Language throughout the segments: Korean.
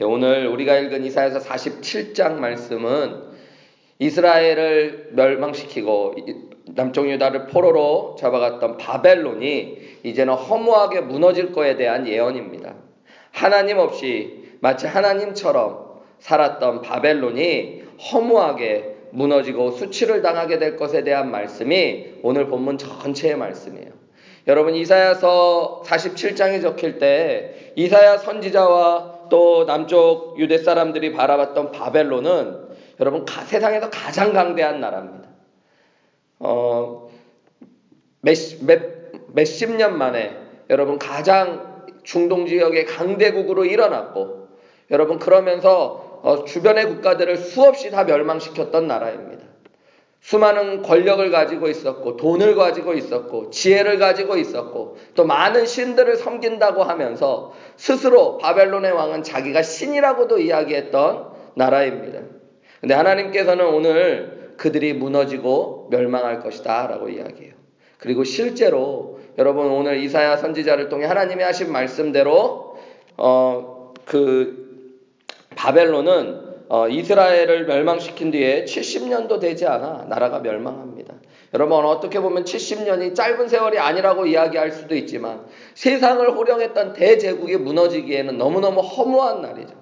예, 오늘 우리가 읽은 이사야서 47장 말씀은 이스라엘을 멸망시키고 남쪽 유다를 포로로 잡아갔던 바벨론이 이제는 허무하게 무너질 거에 대한 예언입니다. 하나님 없이 마치 하나님처럼 살았던 바벨론이 허무하게 무너지고 수치를 당하게 될 것에 대한 말씀이 오늘 본문 전체의 말씀이에요. 여러분 이사야서 47장에 적힐 때 이사야 선지자와 또 남쪽 유대 사람들이 바라봤던 바벨론은 여러분 세상에서 가장 강대한 나라입니다. 어, 몇, 몇, 몇십 년 만에 여러분 가장 중동 지역의 강대국으로 일어났고 여러분 그러면서 어, 주변의 국가들을 수없이 다 멸망시켰던 나라입니다. 수많은 권력을 가지고 있었고 돈을 가지고 있었고 지혜를 가지고 있었고 또 많은 신들을 섬긴다고 하면서 스스로 바벨론의 왕은 자기가 신이라고도 이야기했던 나라입니다. 근데 하나님께서는 오늘 그들이 무너지고 멸망할 것이다 라고 이야기해요. 그리고 실제로 여러분 오늘 이사야 선지자를 통해 하나님이 하신 말씀대로 어 그 바벨론은 어, 이스라엘을 멸망시킨 뒤에 70년도 되지 않아 나라가 멸망합니다. 여러분 어떻게 보면 70년이 짧은 세월이 아니라고 이야기할 수도 있지만 세상을 호령했던 대제국이 무너지기에는 너무너무 허무한 날이죠.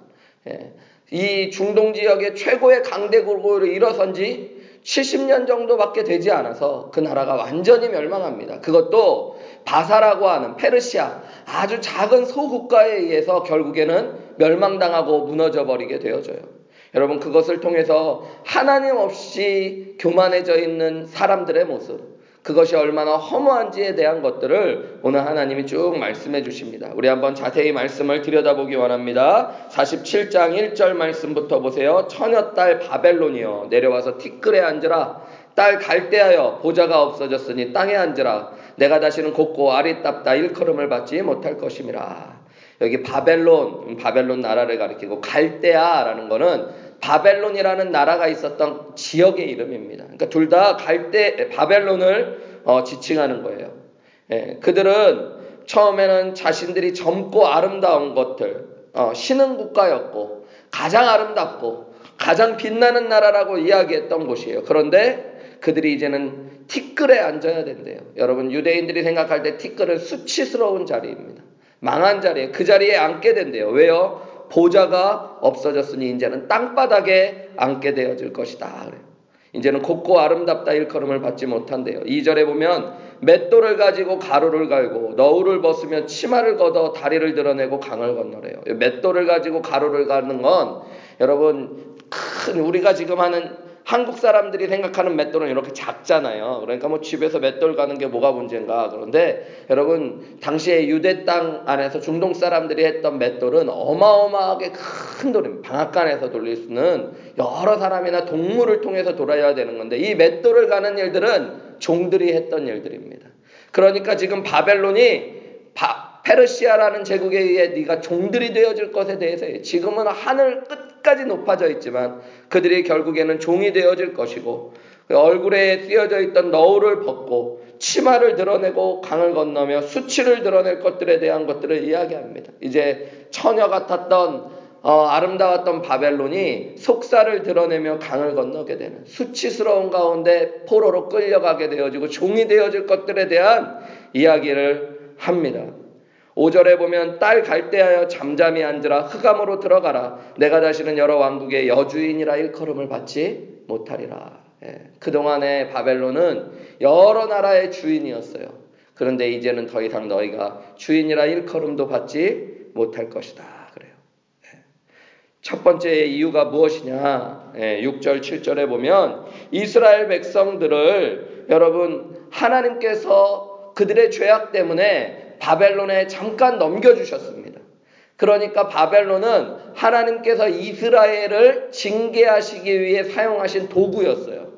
예. 이 중동 지역의 최고의 강대국으로 일어선 지 70년 정도밖에 되지 않아서 그 나라가 완전히 멸망합니다. 그것도 바사라고 하는 페르시아 아주 작은 소국가에 의해서 결국에는 멸망당하고 무너져 버리게 되어져요. 여러분 그것을 통해서 하나님 없이 교만해져 있는 사람들의 모습 그것이 얼마나 허무한지에 대한 것들을 오늘 하나님이 쭉 말씀해 주십니다. 우리 한번 자세히 말씀을 들여다보기 원합니다. 47장 1절 말씀부터 보세요. 처녀 딸 바벨론이여 내려와서 티끌에 앉으라. 딸 갈대하여 보좌가 없어졌으니 땅에 앉으라. 내가 다시는 곱고 아리답다 일컬음을 받지 못할 것임이라. 여기 바벨론, 바벨론 나라를 가리키고 갈대아라는 거는 바벨론이라는 나라가 있었던 지역의 이름입니다. 그러니까 둘 다 갈대 바벨론을 어, 지칭하는 거예요. 예, 그들은 처음에는 자신들이 젊고 아름다운 것들 어, 신흥 국가였고 가장 아름답고 가장 빛나는 나라라고 이야기했던 곳이에요. 그런데 그들이 이제는 티끌에 앉아야 된대요. 여러분 유대인들이 생각할 때 티끌은 수치스러운 자리입니다. 망한 자리에 그 자리에 앉게 된대요. 왜요? 보좌가 없어졌으니 이제는 땅바닥에 앉게 되어질 것이다. 이제는 곱고 아름답다 일컬음을 받지 못한대요. 2절에 보면 맷돌을 가지고 가루를 갈고 너울을 벗으며 치마를 걷어 다리를 드러내고 강을 건너래요. 맷돌을 가지고 가루를 가는 건 여러분 큰 우리가 지금 하는 한국 사람들이 생각하는 맷돌은 이렇게 작잖아요. 그러니까 뭐 집에서 맷돌 가는 게 뭐가 문제인가. 그런데 여러분, 당시에 유대 땅 안에서 중동 사람들이 했던 맷돌은 어마어마하게 큰 돌입니다. 방앗간에서 돌릴 수는 여러 사람이나 동물을 통해서 돌아야 되는 건데 이 맷돌을 가는 일들은 종들이 했던 일들입니다. 그러니까 지금 바벨론이 바, 페르시아라는 제국에 의해 네가 종들이 되어질 것에 대해서 지금은 하늘 끝까지 높아져 있지만 그들이 결국에는 종이 되어질 것이고 그 얼굴에 쓰여져 있던 너울을 벗고 치마를 드러내고 강을 건너며 수치를 드러낼 것들에 대한 것들을 이야기합니다. 이제 처녀 같았던 어, 아름다웠던 바벨론이 속살을 드러내며 강을 건너게 되는 수치스러운 가운데 포로로 끌려가게 되어지고 종이 되어질 것들에 대한 이야기를 합니다. 5절에 보면 딸 갈대하여 잠잠히 앉으라 흑암으로 들어가라 내가 다시는 여러 왕국의 여주인이라 일컬음을 받지 못하리라. 예. 그동안의 바벨론은 여러 나라의 주인이었어요. 그런데 이제는 더 이상 너희가 주인이라 일컬음도 받지 못할 것이다. 그래요. 예. 첫 번째 이유가 무엇이냐? 예. 6절, 7절에 보면 이스라엘 백성들을 여러분 하나님께서 그들의 죄악 때문에 바벨론에 잠깐 넘겨주셨습니다. 그러니까 바벨론은 하나님께서 이스라엘을 징계하시기 위해 사용하신 도구였어요.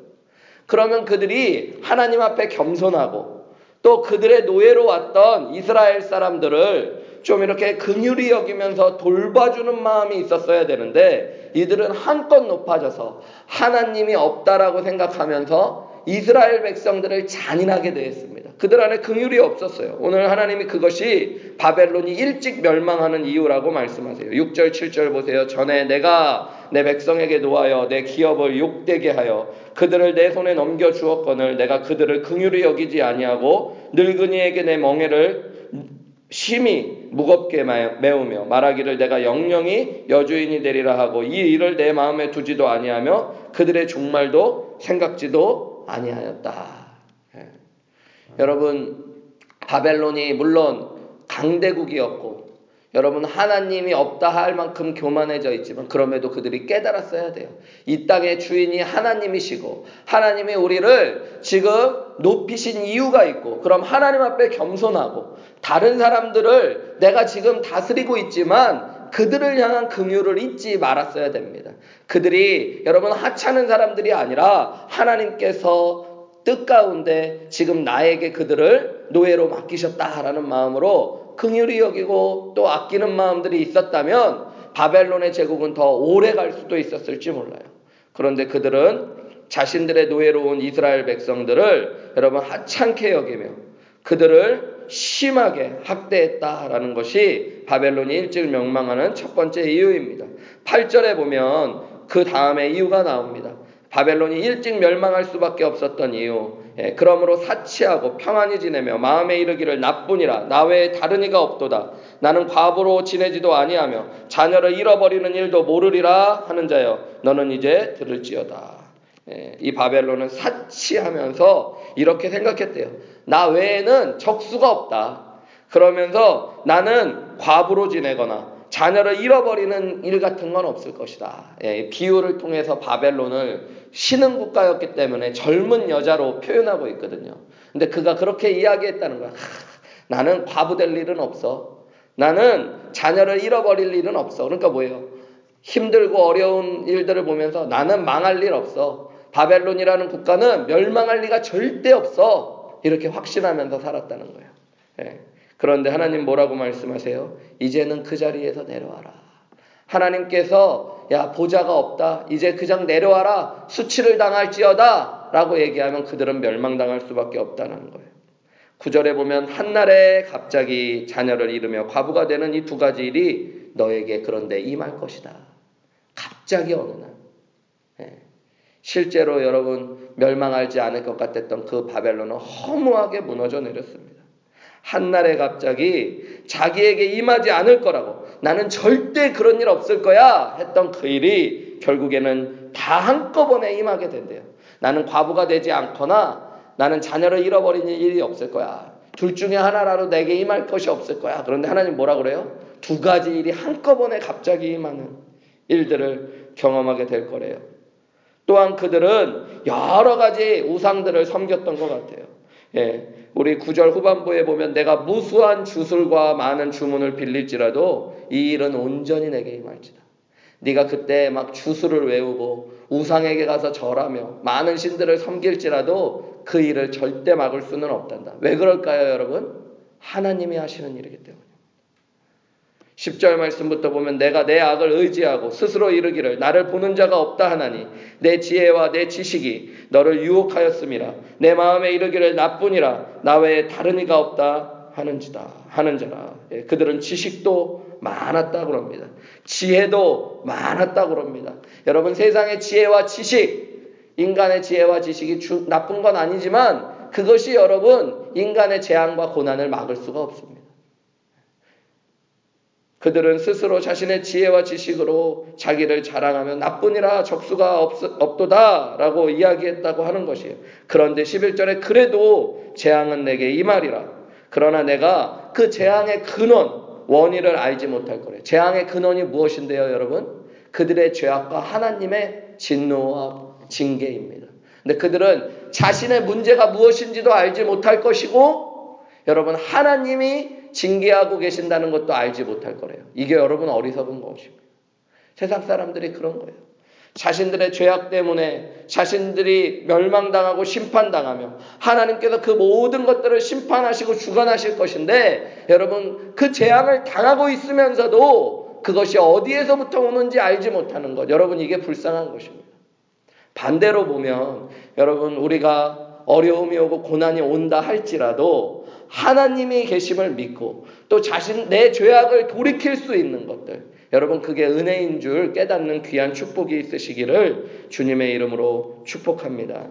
그러면 그들이 하나님 앞에 겸손하고 또 그들의 노예로 왔던 이스라엘 사람들을 좀 이렇게 긍휼히 여기면서 돌봐주는 마음이 있었어야 되는데 이들은 한껏 높아져서 하나님이 없다라고 생각하면서 이스라엘 백성들을 잔인하게 대했습니다. 그들 안에 긍휼이 없었어요. 오늘 하나님이 그것이 바벨론이 일찍 멸망하는 이유라고 말씀하세요. 6절 7절 보세요. 전에 내가 내 백성에게 놓아여 내 기업을 욕되게 하여 그들을 내 손에 넘겨 주었거늘 내가 그들을 긍휼히 여기지 아니하고 늙은이에게 내 멍에를 심히 무겁게 메우며 말하기를 내가 영영이 여주인이 되리라 하고 이 일을 내 마음에 두지도 아니하며 그들의 종말도 생각지도 아니하였다. 예. 여러분 바벨론이 물론 강대국이었고 여러분 하나님이 없다 할 만큼 교만해져 있지만 그럼에도 그들이 깨달았어야 돼요. 이 땅의 주인이 하나님이시고 하나님이 우리를 지금 높이신 이유가 있고 그럼 하나님 앞에 겸손하고 다른 사람들을 내가 지금 다스리고 있지만 그들을 향한 긍휼을 잊지 말았어야 됩니다. 그들이 여러분 하찮은 사람들이 아니라 하나님께서 뜻 가운데 지금 나에게 그들을 노예로 맡기셨다라는 마음으로 긍휼히 여기고 또 아끼는 마음들이 있었다면 바벨론의 제국은 더 오래 갈 수도 있었을지 몰라요. 그런데 그들은 자신들의 노예로 온 이스라엘 백성들을 여러분 하찮게 여기며 그들을 심하게 학대했다라는 것이 바벨론이 일찍 명망하는 첫 번째 이유입니다. 8절에 보면 그 다음에 이유가 나옵니다. 바벨론이 일찍 멸망할 수밖에 없었던 이유. 예, 그러므로 사치하고 평안히 지내며 마음에 이르기를 나뿐이라 나 외에 다른 이가 없도다. 나는 과부로 지내지도 아니하며 자녀를 잃어버리는 일도 모르리라 하는 자여 너는 이제 들을지어다. 예, 이 바벨론은 사치하면서 이렇게 생각했대요. 나 외에는 적수가 없다. 그러면서 나는 과부로 지내거나 자녀를 잃어버리는 일 같은 건 없을 것이다. 예, 비유를 통해서 바벨론을 신흥 국가였기 때문에 젊은 여자로 표현하고 있거든요. 근데 그가 그렇게 이야기했다는 거야. 하, 나는 과부 될 일은 없어. 나는 자녀를 잃어버릴 일은 없어. 그러니까 뭐예요? 힘들고 어려운 일들을 보면서 나는 망할 일 없어. 바벨론이라는 국가는 멸망할 리가 절대 없어. 이렇게 확신하면서 살았다는 거예요. 예. 그런데 하나님 뭐라고 말씀하세요? 이제는 그 자리에서 내려와라. 하나님께서 야 보자가 없다. 이제 그장 내려와라. 수치를 당할지어다. 라고 얘기하면 그들은 멸망당할 수밖에 없다는 거예요. 구절에 보면 한날에 갑자기 자녀를 잃으며 과부가 되는 이 두 가지 일이 너에게 그런데 임할 것이다. 갑자기 어느 날. 네. 실제로 여러분 멸망하지 않을 것 같았던 그 바벨론은 허무하게 무너져 내렸습니다. 한날에 갑자기 자기에게 임하지 않을 거라고 나는 절대 그런 일 없을 거야 했던 그 일이 결국에는 다 한꺼번에 임하게 된대요. 나는 과부가 되지 않거나 나는 자녀를 잃어버리는 일이 없을 거야. 둘 중에 하나라도 내게 임할 것이 없을 거야. 그런데 하나님 뭐라 그래요? 두 가지 일이 한꺼번에 갑자기 임하는 일들을 경험하게 될 거래요. 또한 그들은 여러 가지 우상들을 섬겼던 것 같아요. 예, 우리 구절 후반부에 보면 내가 무수한 주술과 많은 주문을 빌릴지라도 이 일은 온전히 내게 임할지다. 네가 그때 막 주술을 외우고 우상에게 가서 절하며 많은 신들을 섬길지라도 그 일을 절대 막을 수는 없단다. 왜 그럴까요, 여러분? 하나님이 하시는 일이기 때문에. 10절 말씀부터 보면 내가 내 악을 의지하고 스스로 이르기를 나를 보는 자가 없다 하나니 내 지혜와 내 지식이 너를 유혹하였음이라 내 마음에 이르기를 나뿐이라 나 외에 다른 이가 없다 하는지다 하는 자라. 예, 그들은 지식도 많았다 그럽니다. 지혜도 많았다 그럽니다. 여러분 세상의 지혜와 지식 인간의 지혜와 지식이 주, 나쁜 건 아니지만 그것이 여러분 인간의 재앙과 고난을 막을 수가 없습니다 그들은 스스로 자신의 지혜와 지식으로 자기를 자랑하며 나뿐이라 적수가 없, 없도다 라고 이야기했다고 하는 것이에요. 그런데 11절에 그래도 재앙은 내게 이 말이라. 그러나 내가 그 재앙의 근원, 원인을 알지 못할 거래요. 재앙의 근원이 무엇인데요, 여러분? 그들의 죄악과 하나님의 진노와 징계입니다. 근데 그들은 자신의 문제가 무엇인지도 알지 못할 것이고, 여러분, 하나님이 징계하고 계신다는 것도 알지 못할 거래요. 이게 여러분 어리석은 것입니다. 세상 사람들이 그런 거예요. 자신들의 죄악 때문에 자신들이 멸망당하고 심판당하며 하나님께서 그 모든 것들을 심판하시고 주관하실 것인데 여러분 그 재앙을 당하고 있으면서도 그것이 어디에서부터 오는지 알지 못하는 것. 여러분 이게 불쌍한 것입니다. 반대로 보면 여러분 우리가 어려움이 오고 고난이 온다 할지라도 하나님이 계심을 믿고 또 자신 내 죄악을 돌이킬 수 있는 것들. 여러분 그게 은혜인 줄 깨닫는 귀한 축복이 있으시기를 주님의 이름으로 축복합니다.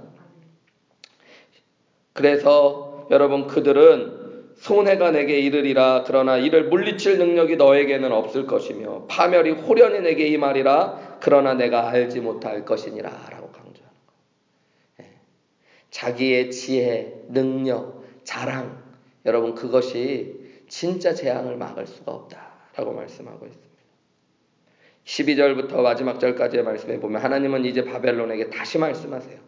그래서 여러분 그들은 손해가 내게 이르리라. 그러나 이를 물리칠 능력이 너에게는 없을 것이며 파멸이 호련히 내게 임하리라. 그러나 내가 알지 못할 것이니라 라고 강조하는 거예요. 예. 자기의 지혜, 능력, 자랑 여러분 그것이 진짜 재앙을 막을 수가 없다라고 말씀하고 있습니다. 12절부터 마지막 절까지의 말씀에 보면 하나님은 이제 바벨론에게 다시 말씀하세요.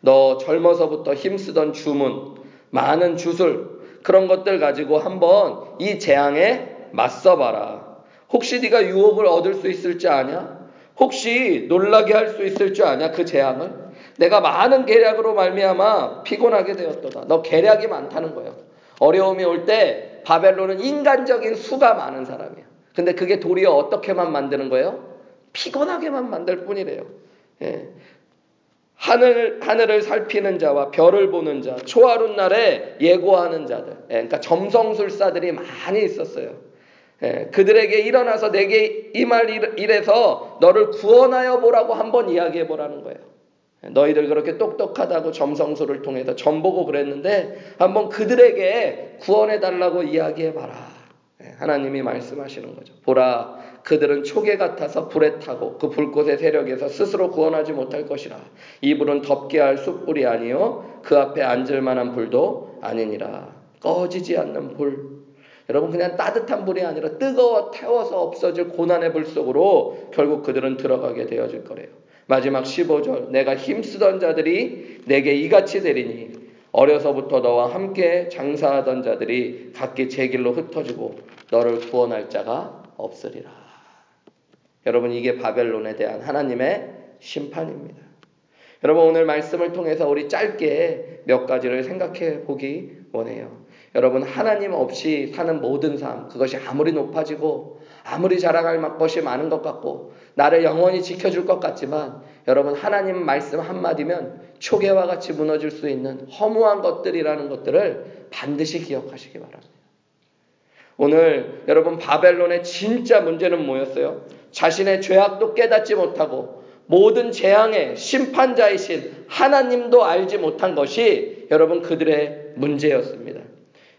너 젊어서부터 힘쓰던 주문, 많은 주술, 그런 것들 가지고 한번 이 재앙에 맞서봐라. 혹시 네가 유혹을 얻을 수 있을 줄 아냐? 혹시 놀라게 할 수 있을 줄 아냐? 그 재앙을? 내가 많은 계략으로 말미암아 피곤하게 되었도다. 너 계략이 많다는 거예요. 어려움이 올 때 바벨론은 인간적인 수가 많은 사람이야. 근데 그게 도리어 어떻게만 만드는 거예요? 피곤하게만 만들 뿐이래요. 예. 하늘, 하늘을 살피는 자와 별을 보는 자, 초하룻 날에 예고하는 자들. 예, 그러니까 점성술사들이 많이 있었어요. 예, 그들에게 일어나서 내게 이말 이래서 너를 구원하여 보라고 한번 이야기해 보라는 거예요. 예, 너희들 그렇게 똑똑하다고 점성술을 통해서 점보고 그랬는데 한번 그들에게 구원해 달라고 이야기해 봐라. 예, 하나님이 말씀하시는 거죠. 보라, 그들은 초계 같아서 불에 타고 그 불꽃의 세력에서 스스로 구원하지 못할 것이라. 이 불은 덮게 할 숯불이 아니요 그 앞에 앉을 만한 불도 아니니라. 꺼지지 않는 불. 여러분 그냥 따뜻한 불이 아니라 뜨거워 태워서 없어질 고난의 불 속으로 결국 그들은 들어가게 되어질 거래요. 마지막 15절 내가 힘쓰던 자들이 내게 이같이 되리니 어려서부터 너와 함께 장사하던 자들이 각기 제 길로 흩어지고 너를 구원할 자가 없으리라. 여러분 이게 바벨론에 대한 하나님의 심판입니다. 여러분 오늘 말씀을 통해서 우리 짧게 몇 가지를 생각해 보기 원해요. 여러분 하나님 없이 사는 모든 삶 그것이 아무리 높아지고 아무리 자랑할 것이 많은 것 같고 나를 영원히 지켜줄 것 같지만 여러분 하나님 말씀 한마디면 초계와 같이 무너질 수 있는 허무한 것들이라는 것들을 반드시 기억하시기 바랍니다. 오늘 여러분 바벨론의 진짜 문제는 뭐였어요? 자신의 죄악도 깨닫지 못하고 모든 재앙의 심판자이신 하나님도 알지 못한 것이 여러분 그들의 문제였습니다.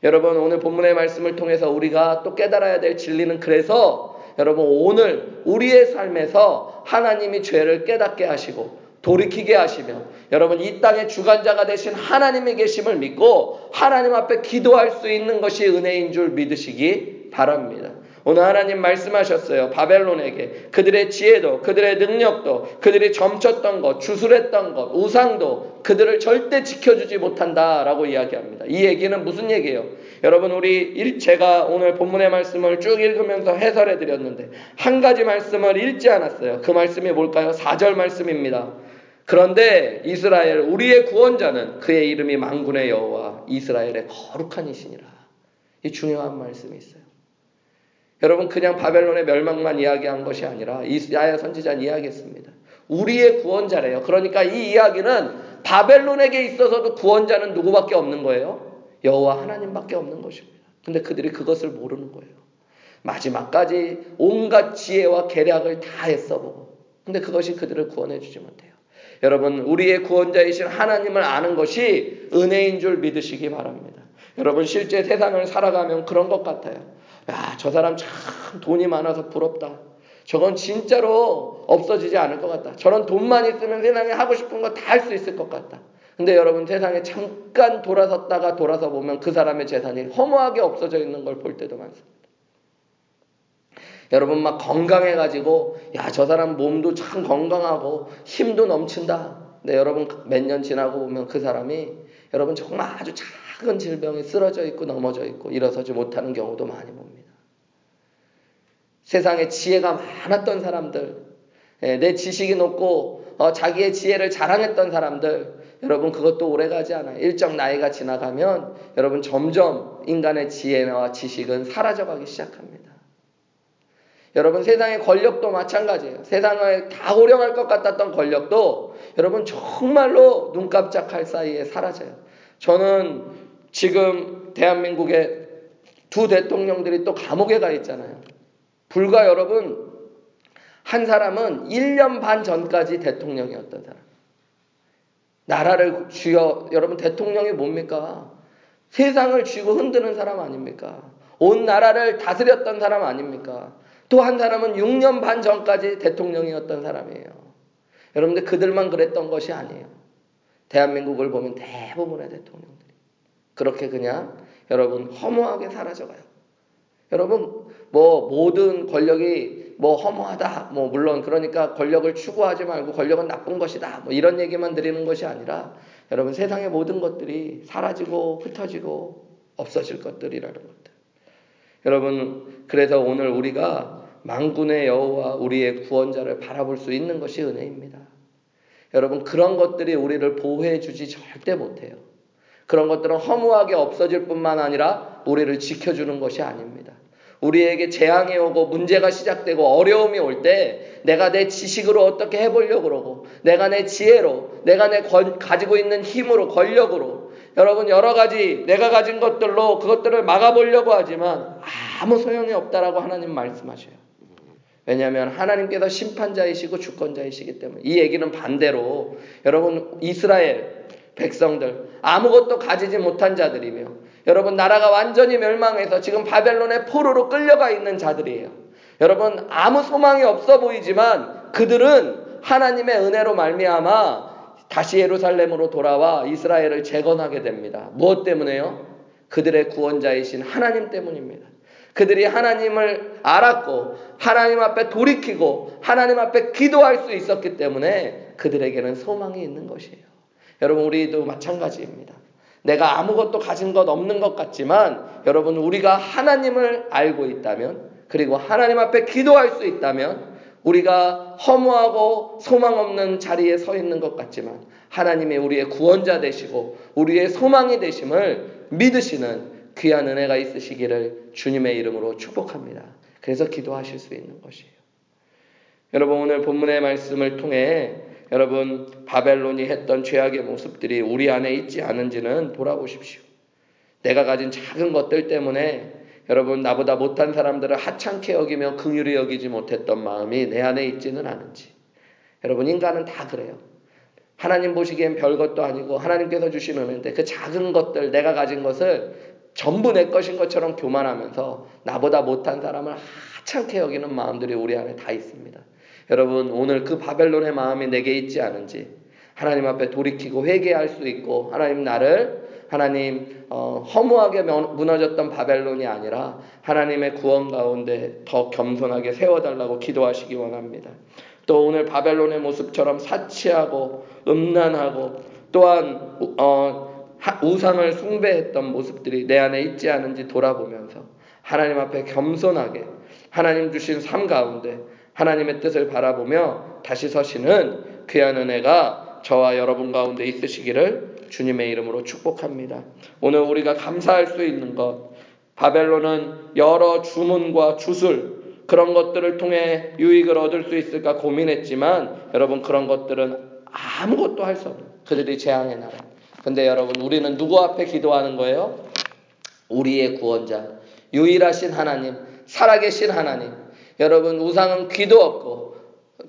여러분 오늘 본문의 말씀을 통해서 우리가 또 깨달아야 될 진리는 그래서 여러분 오늘 우리의 삶에서 하나님이 죄를 깨닫게 하시고 돌이키게 하시며 여러분 이 땅의 주관자가 되신 하나님의 계심을 믿고 하나님 앞에 기도할 수 있는 것이 은혜인 줄 믿으시기 바랍니다. 오늘 하나님 말씀하셨어요. 바벨론에게 그들의 지혜도 그들의 능력도 그들이 점쳤던 것, 주술했던 것, 우상도 그들을 절대 지켜주지 못한다라고 이야기합니다. 이 얘기는 무슨 얘기예요? 여러분 우리 일 제가 오늘 본문의 말씀을 쭉 읽으면서 해설해 드렸는데 한 가지 말씀을 읽지 않았어요. 그 말씀이 뭘까요? 4절 말씀입니다. 그런데 이스라엘 우리의 구원자는 그의 이름이 망군의 여호와 이스라엘의 거룩한 이신이라. 이 중요한 말씀이 있어요. 여러분 그냥 바벨론의 멸망만 이야기한 것이 아니라 이스라엘 선지자는 이야기했습니다. 우리의 구원자래요. 그러니까 이 이야기는 바벨론에게 있어서도 구원자는 누구밖에 없는 거예요? 여호와 하나님밖에 없는 것입니다. 근데 그들이 그것을 모르는 거예요. 마지막까지 온갖 지혜와 계략을 다 애써보고 근데 그것이 그들을 구원해 주지 못해요. 여러분 우리의 구원자이신 하나님을 아는 것이 은혜인 줄 믿으시기 바랍니다. 여러분 실제 세상을 살아가면 그런 것 같아요. 야, 저 사람 참 돈이 많아서 부럽다. 저건 진짜로 없어지지 않을 것 같다. 저런 돈만 있으면 세상에 하고 싶은 거 다 할 수 있을 것 같다. 근데 여러분 세상에 잠깐 돌아섰다가 돌아서 보면 그 사람의 재산이 허무하게 없어져 있는 걸 볼 때도 많습니다. 여러분 막 건강해가지고 야 저 사람 몸도 참 건강하고 힘도 넘친다. 근데 여러분 몇 년 지나고 보면 그 사람이 여러분 정말 아주 작은 질병에 쓰러져 있고 넘어져 있고 일어서지 못하는 경우도 많이 봅니다. 세상에 지혜가 많았던 사람들, 예, 내 지식이 높고 어, 자기의 지혜를 자랑했던 사람들, 여러분 그것도 오래가지 않아요. 일정 나이가 지나가면 여러분 점점 인간의 지혜와 지식은 사라져가기 시작합니다. 여러분 세상의 권력도 마찬가지예요. 세상을 다 호령할 것 같았던 권력도 여러분 정말로 눈 깜짝할 사이에 사라져요. 저는 지금 대한민국의 두 대통령들이 또 감옥에 가 있잖아요. 불과 여러분, 한 사람은 1년 반 전까지 대통령이었던 사람. 나라를 쥐어, 여러분 대통령이 뭡니까? 세상을 쥐고 흔드는 사람 아닙니까? 온 나라를 다스렸던 사람 아닙니까? 또 한 사람은 6년 반 전까지 대통령이었던 사람이에요. 여러분들 그들만 그랬던 것이 아니에요. 대한민국을 보면 대부분의 대통령들이 그렇게 그냥 여러분 허무하게 사라져가요. 여러분 뭐 모든 권력이 뭐 허무하다 뭐 물론 그러니까 권력을 추구하지 말고 권력은 나쁜 것이다 뭐 이런 얘기만 드리는 것이 아니라 여러분 세상의 모든 것들이 사라지고 흩어지고 없어질 것들이라는 것들. 여러분 그래서 오늘 우리가 망군의 여호와 우리의 구원자를 바라볼 수 있는 것이 은혜입니다. 여러분 그런 것들이 우리를 보호해 주지 절대 못해요. 그런 것들은 허무하게 없어질 뿐만 아니라 우리를 지켜주는 것이 아닙니다. 우리에게 재앙이 오고 문제가 시작되고 어려움이 올 때 내가 내 지식으로 어떻게 해보려고 그러고 내가 내 지혜로 내가 내 권, 가지고 있는 힘으로 권력으로 여러분 여러 가지 내가 가진 것들로 그것들을 막아보려고 하지만 아무 소용이 없다라고 하나님 말씀하셔요. 왜냐하면 하나님께서 심판자이시고 주권자이시기 때문에 이 얘기는 반대로 여러분 이스라엘 백성들 아무것도 가지지 못한 자들이며 여러분 나라가 완전히 멸망해서 지금 바벨론의 포로로 끌려가 있는 자들이에요. 여러분 아무 소망이 없어 보이지만 그들은 하나님의 은혜로 말미암아 다시 예루살렘으로 돌아와 이스라엘을 재건하게 됩니다. 무엇 때문에요? 그들의 구원자이신 하나님 때문입니다. 그들이 하나님을 알았고 하나님 앞에 돌이키고 하나님 앞에 기도할 수 있었기 때문에 그들에게는 소망이 있는 것이에요. 여러분 우리도 마찬가지입니다. 내가 아무것도 가진 것 없는 것 같지만 여러분 우리가 하나님을 알고 있다면 그리고 하나님 앞에 기도할 수 있다면 우리가 허무하고 소망 없는 자리에 서 있는 것 같지만 하나님이 우리의 구원자 되시고 우리의 소망이 되심을 믿으시는 귀한 은혜가 있으시기를 주님의 이름으로 축복합니다. 그래서 기도하실 수 있는 것이에요. 여러분 오늘 본문의 말씀을 통해 여러분 바벨론이 했던 죄악의 모습들이 우리 안에 있지 않은지는 돌아보십시오. 내가 가진 작은 것들 때문에 여러분 나보다 못한 사람들을 하찮게 여기며 긍휼히 여기지 못했던 마음이 내 안에 있지는 않은지. 여러분 인간은 다 그래요. 하나님 보시기엔 별것도 아니고 하나님께서 주신 은혜인데 그 작은 것들 내가 가진 것을 전부 내 것인 것처럼 교만하면서 나보다 못한 사람을 하찮게 여기는 마음들이 우리 안에 다 있습니다. 여러분 오늘 그 바벨론의 마음이 내게 있지 않은지 하나님 앞에 돌이키고 회개할 수 있고 하나님 나를 하나님 어, 허무하게 무너졌던 바벨론이 아니라 하나님의 구원 가운데 더 겸손하게 세워달라고 기도하시기 원합니다. 또 오늘 바벨론의 모습처럼 사치하고 음란하고 또한 어, 우상을 숭배했던 모습들이 내 안에 있지 않은지 돌아보면서 하나님 앞에 겸손하게 하나님 주신 삶 가운데 하나님의 뜻을 바라보며 다시 서시는 귀한 은혜가 저와 여러분 가운데 있으시기를 주님의 이름으로 축복합니다. 오늘 우리가 감사할 수 있는 것, 바벨론은 여러 주문과 주술, 그런 것들을 통해 유익을 얻을 수 있을까 고민했지만 여러분 그런 것들은 아무것도 할 수 없는 그들이 재앙의 나라. 근데 여러분 우리는 누구 앞에 기도하는 거예요? 우리의 구원자, 유일하신 하나님, 살아계신 하나님, 여러분 우상은 귀도 없고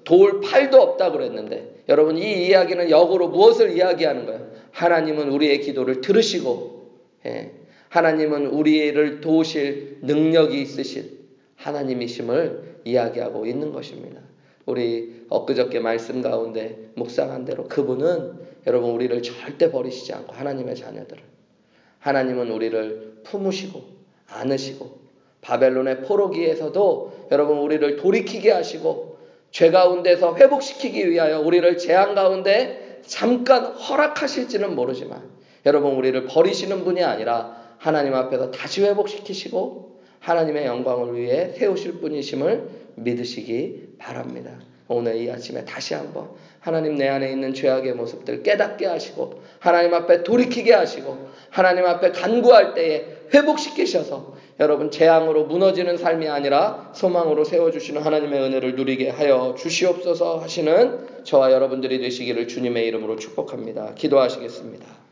돌 팔도 없다 그랬는데 여러분 이 이야기는 역으로 무엇을 이야기하는 거예요? 하나님은 우리의 기도를 들으시고 예, 하나님은 우리를 도우실 능력이 있으신 하나님이심을 이야기하고 있는 것입니다. 우리 엊그저께 말씀 가운데 묵상한 대로 그분은 여러분 우리를 절대 버리시지 않고 하나님의 자녀들을 하나님은 우리를 품으시고 안으시고 바벨론의 포로기에서도 여러분 우리를 돌이키게 하시고 죄 가운데서 회복시키기 위하여 우리를 재앙 가운데 잠깐 허락하실지는 모르지만 여러분 우리를 버리시는 분이 아니라 하나님 앞에서 다시 회복시키시고 하나님의 영광을 위해 세우실 분이심을 믿으시기 바랍니다. 오늘 이 아침에 다시 한번 하나님 내 안에 있는 죄악의 모습들 깨닫게 하시고 하나님 앞에 돌이키게 하시고 하나님 앞에 간구할 때에 회복시키셔서 여러분 재앙으로 무너지는 삶이 아니라 소망으로 세워주시는 하나님의 은혜를 누리게 하여 주시옵소서 하시는 저와 여러분들이 되시기를 주님의 이름으로 축복합니다. 기도하시겠습니다.